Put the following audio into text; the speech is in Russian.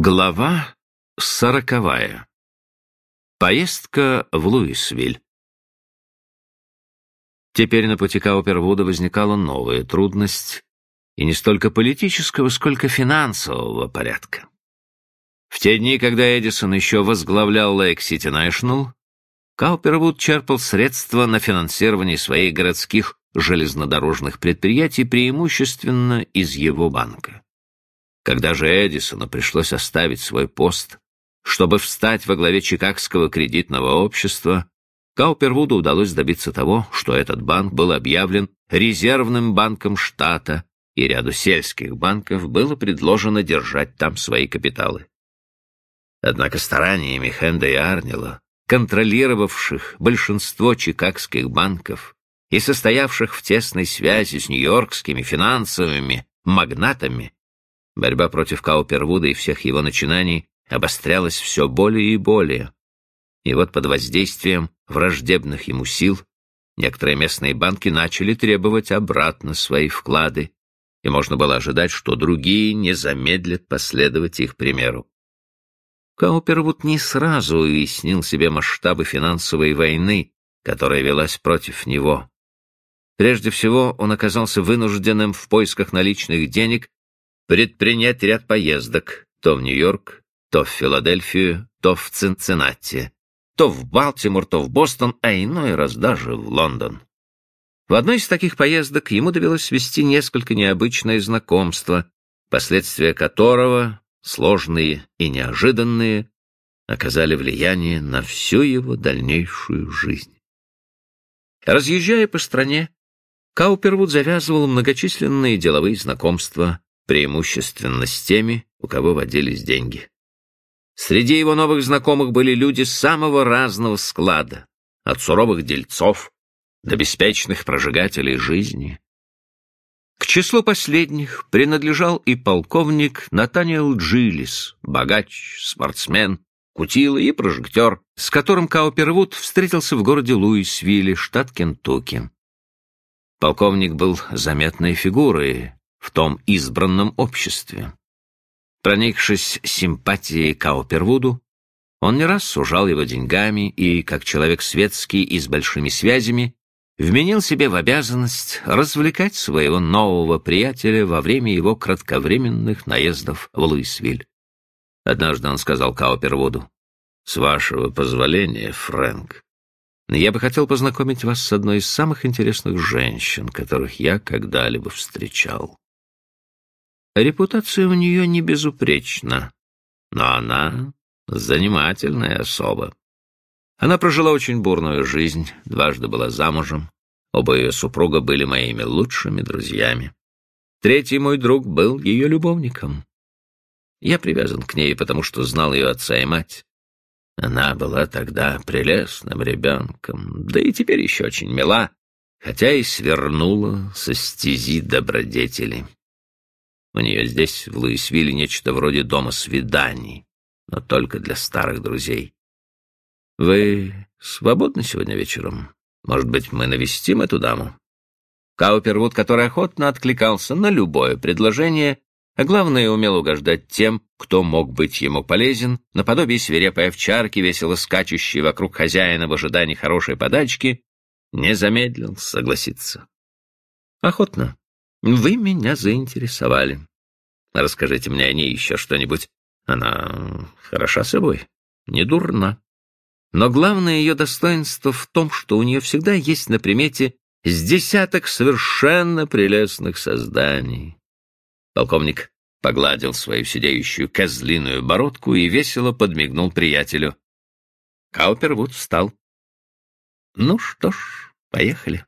Глава сороковая. Поездка в Луисвиль. Теперь на пути Каупервуда возникала новая трудность, и не столько политического, сколько финансового порядка. В те дни, когда Эдисон еще возглавлял Лейк Сити National, Каупервуд черпал средства на финансирование своих городских железнодорожных предприятий преимущественно из его банка. Когда же Эдисону пришлось оставить свой пост, чтобы встать во главе Чикагского кредитного общества, Каупервуду удалось добиться того, что этот банк был объявлен резервным банком штата, и ряду сельских банков было предложено держать там свои капиталы. Однако стараниями Хенда и Арнила, контролировавших большинство чикагских банков и состоявших в тесной связи с нью-йоркскими финансовыми магнатами, Борьба против Каупервуда и всех его начинаний обострялась все более и более. И вот под воздействием враждебных ему сил некоторые местные банки начали требовать обратно свои вклады, и можно было ожидать, что другие не замедлят последовать их примеру. Каупервуд не сразу уяснил себе масштабы финансовой войны, которая велась против него. Прежде всего, он оказался вынужденным в поисках наличных денег предпринять ряд поездок то в Нью-Йорк, то в Филадельфию, то в Цинциннати, то в Балтимор, то в Бостон, а иной раз даже в Лондон. В одной из таких поездок ему довелось свести несколько необычное знакомство, последствия которого, сложные и неожиданные, оказали влияние на всю его дальнейшую жизнь. Разъезжая по стране, Каупервуд завязывал многочисленные деловые знакомства, преимущественно с теми, у кого водились деньги. Среди его новых знакомых были люди самого разного склада, от суровых дельцов до беспечных прожигателей жизни. К числу последних принадлежал и полковник Натаниэл Джилис, богач, спортсмен, кутила и прожектор, с которым Каупервуд встретился в городе Луисвилле, штат Кентукки. Полковник был заметной фигурой, в том избранном обществе. Проникшись симпатией Каупервуду, он не раз сужал его деньгами и, как человек светский и с большими связями, вменил себе в обязанность развлекать своего нового приятеля во время его кратковременных наездов в Луисвиль. Однажды он сказал Каупервуду, «С вашего позволения, Фрэнк, я бы хотел познакомить вас с одной из самых интересных женщин, которых я когда-либо встречал. Репутация у нее не безупречна, но она занимательная особа. Она прожила очень бурную жизнь, дважды была замужем, оба ее супруга были моими лучшими друзьями. Третий мой друг был ее любовником. Я привязан к ней, потому что знал ее отца и мать. Она была тогда прелестным ребенком, да и теперь еще очень мила, хотя и свернула со стези добродетели. У нее здесь, в Луисвилле, нечто вроде дома свиданий, но только для старых друзей. Вы свободны сегодня вечером? Может быть, мы навестим эту даму? Каупервуд, который охотно откликался на любое предложение, а главное, умел угождать тем, кто мог быть ему полезен, наподобие свирепой овчарки, весело скачущей вокруг хозяина в ожидании хорошей подачки, не замедлил согласиться. Охотно. Вы меня заинтересовали. Расскажите мне о ней еще что-нибудь. Она хороша собой, не дурна. Но главное ее достоинство в том, что у нее всегда есть на примете с десяток совершенно прелестных созданий. Полковник погладил свою сидеющую козлиную бородку и весело подмигнул приятелю. Каупервуд встал. «Ну что ж, поехали».